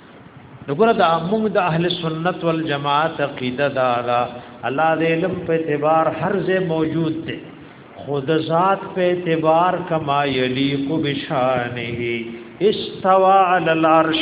A: وګوره دا موږ د اهل سنت والجماعت عقیده دا دا الله د علم په اعتبار هر ځای موجود دی خود ذات په اعتبار کما یلیق بشانه استوا علی العرش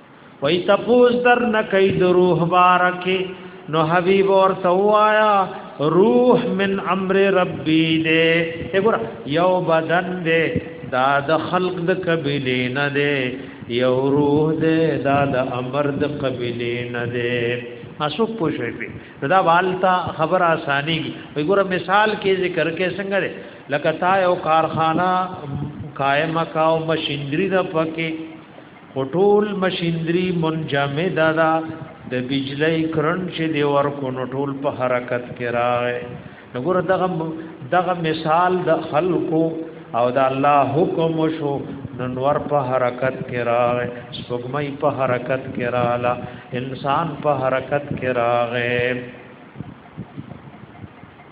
A: وای تپوس در نه کوي د روح بارکه نو حبیب اور توایا روح من امر ربی دے وګور یو بدن دے دا د خلق د قبیله نه دے یو روح دے دا د امر د قبیله نه دے اسو پوښوي په دا والتا خبر اساني وګور مثال کې ذکر کې څنګه ده لکه تا یو کارخانه قائم کاو مشینری د پکې خټول مشینری منجمد ده د بجلی کرن چې دی ورکو نو ټول په حرکت کې راغی نګور دغه دغه مثال د خلقو او د الله حکم شو ننور په حرکت کې راغی سپګمۍ په حرکت کې رااله انسان په حرکت کې راغی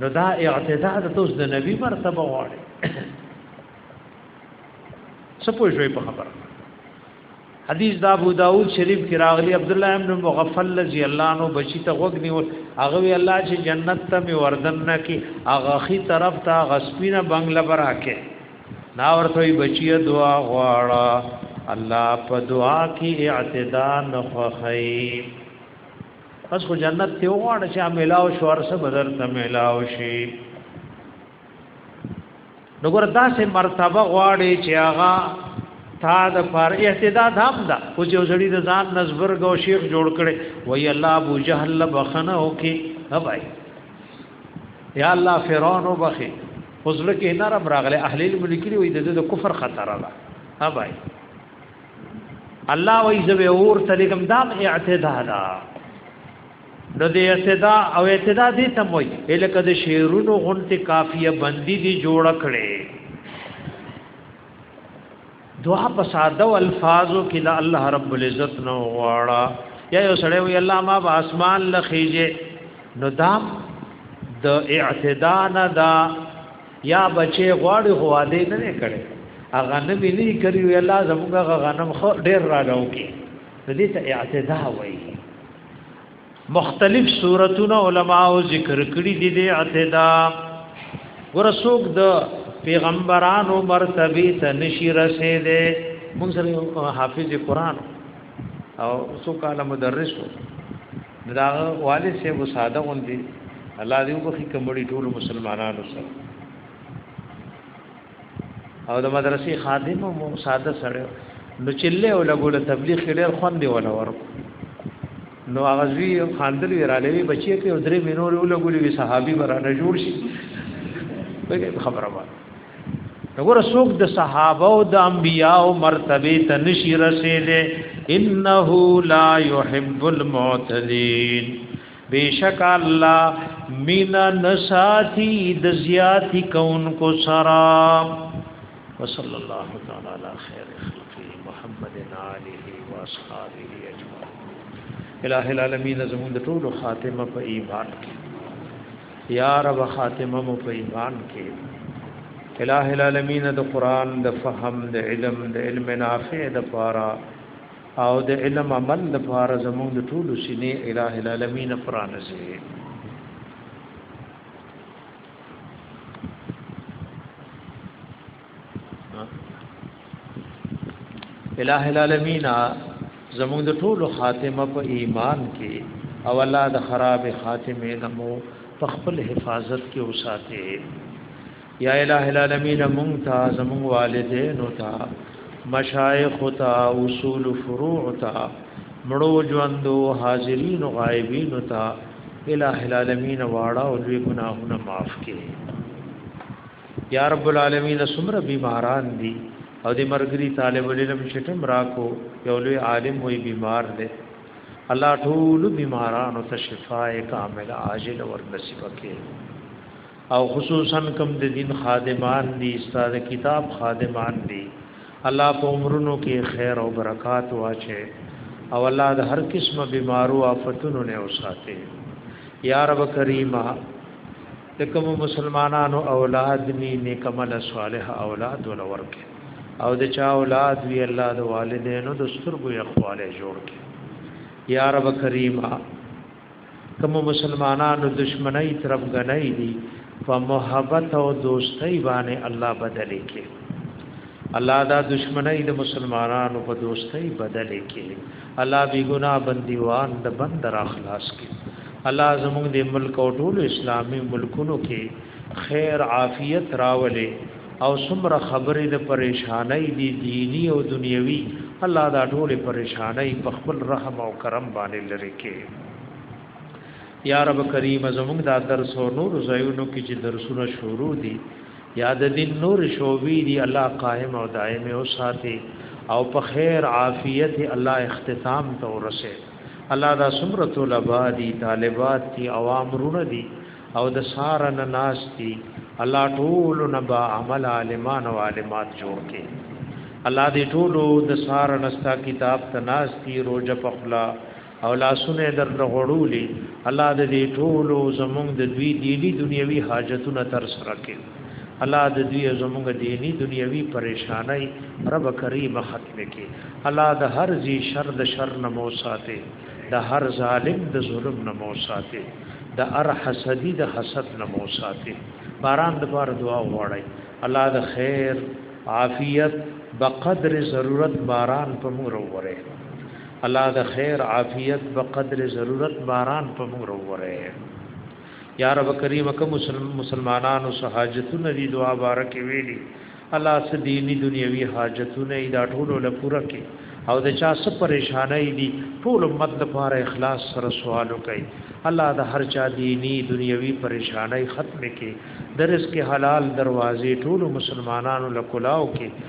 A: نو دا اعتداء د توس د نبی مرتبه غواړي سپوږ شوي په خبره حدیث دا ابو داود شریف کې راغلی عبد الله ابن مغفل رضی الله عنه بچی ته وګنی او هغه وی الله چې جنت ته می وردن نه کی هغه خي طرف ته غسپینه بنگله براکه نا ورته بچی دعا غواړه الله په دعا کې اعتداء نه خوخی پس خو جنت ته وغواړه چې ملاو شو ارسه بدر ته ملاو شي نګور داسې مرتبه غواړي چې هغه تا د پر اعتداد هم دا او چې وزړي د ځان نزبر غو شیخ جوړ کړي وای الله ابو جهل بخنه وکي هبای یا الله فرعون وبخي حضور کې نرم راغله اهل الملکري وای د کفر خطر را هبای الله وی زو اور تلګم دا اعتدا دا د دې اعتدا او اعتدا دې تم وی الکه د شعرونو غنته کافیه بندي دي جوړ کړي دعا په ساده الفاظو کې د الله رب العزت نو واړه یا یو سړی وی الله ما په اسمان لخیږي نو دا د اعتدا نه دا یا بچي غواړي خو واده نه نه کړي هغه نه به نه کړی وی الله زموږه غنم خو ډیر راغو کې د دې ته اعتدا وایي مختلف صورتونه علما او ذکر کړی دي د اعتدا ورسوک د پیغمبرانو مرتبه ته نشي رسیدې موږ سره حافظ قران او څو کال مدرس و دا والد سے و ساده غوندي الله دې وبخي کمړي ټول مسلمانانو سره او د مدرسې خادم مو ساده سره نو چله او لګول تبلیغ ډېر خوند دی ولا ورکو نو هغه زوی خاندل وی را لوي بچی په درې مینور ولګولې وی صحابي برانه جوړ شي خبره وایي وګوره څوک د صحابه او د انبیا او مرتبه ته نشي رسیدي انه لا يحب المعتدين بیشک الله مینا نساتی د زیاتی کون کو سرا وصلی الله تعالی علی خیر خلقی محمد علیه و اصحابہ اجمعین الہ العالمین زمون د ټول خاتمه په ایمان کې یا رب خاتمه مو په ایمان کې الہ العالمین د قران د فهم د علم د علم نافع د پاره او د علم عمل د پاره زموږ د ټولو سینې الہ العالمین قران زه الہ العالمین زموږ د ټولو خاتمه په ایمان کې او الله د خراب خاتمه نمو په خپل حفاظت کې وساته یا الہ العالمین مونږ ته زموږ والدین او ته مشایخ او ته اصول فروع او ته مړو ژوندو حاضرین او غایبین او ته الہ العالمین واړه او لوی ګناهونه معاف کړي یا رب العالمین سمر بیماران دی او د مرګری طالب العلم شټم راکو یو لوی عالم وی بیمار دی الله ټول بیمارانو ته شفاء کامل عاجل ور نصیب کړي او خصوصا کم د دین خادمان دي استاد کتاب خادمان دي الله په عمرونو کې خیر او برکات واچي او الله د هر قسمه بیمارو آفتونو نه اوساته یا رب کریمه د کوم مسلمانانو اولاد ني نیکمل صالح اولاد ول ورکه او د چا اولاد وی الله د والدینو د سترګو یخواله جوړ کړي یا رب کریمه کوم مسلمانانو دشمنی طرف غنۍ دي په محبت او دوستۍ باندې الله بدلې کړي الله دا دشمنی د مسلمانانو په دوستۍ بدلې کړي الله بی ګناه بندیوان د بند را خلاص کړي الله زموږ د ملک او ټول اسلامي ملکونو کې خیر عافیت راولي او څومره خبرې د پریشانای دي دینی او دنیوي الله دا ټول پریشانای په خپل رحم او کرم باندې لري کې یا رب کریم زموږ دا درس او نور زایونو کې چې درسونه شروع دي یاد دین نور شوبی دی الله قائم او دائم او ساتي او په خیر عافیت الله اختتام ته ورسه الله دا سمره طلبا دی طالبات دی عوام رونه دی او د سارن ناس دی الله ټول نبا عمل عالمان او عالمات جوړ کې الله دې ټول د سارن استا کتاب تناس دی روزه پخلا او لاسونه در نغړولی الله د دې ټول زمونږ د دوی دینی دنیوي حاجتونه تر سره کړي الله د دوی زمونږ دینی دنیوي پریشانای رب کریم ختم کړي الله د هر زی شر د شر نه مو ساتي د هر ظالم د ظلم نه مو ساتي د هر حسدی د حسد نه مو ساتي باران د بار دعا وړي الله د خیر عافیت بقدر ضرورت باران په مور وره الله د خیر عافیت په قدر ضرورت باران په موږ وروره یا رب کریم که مسلمانانو سہاجتونه دی دعا بارک ویلی الله سدینی دنیوی حاجتونه دا ټول له پوره کې او د چا څه پریشانای دي ټول امت لپاره اخلاص سره سوال وکي الله د هر چا دینی دنیوي پریشانای ختم کړي درس کې حلال دروازې ټول مسلمانانو لکلاو کې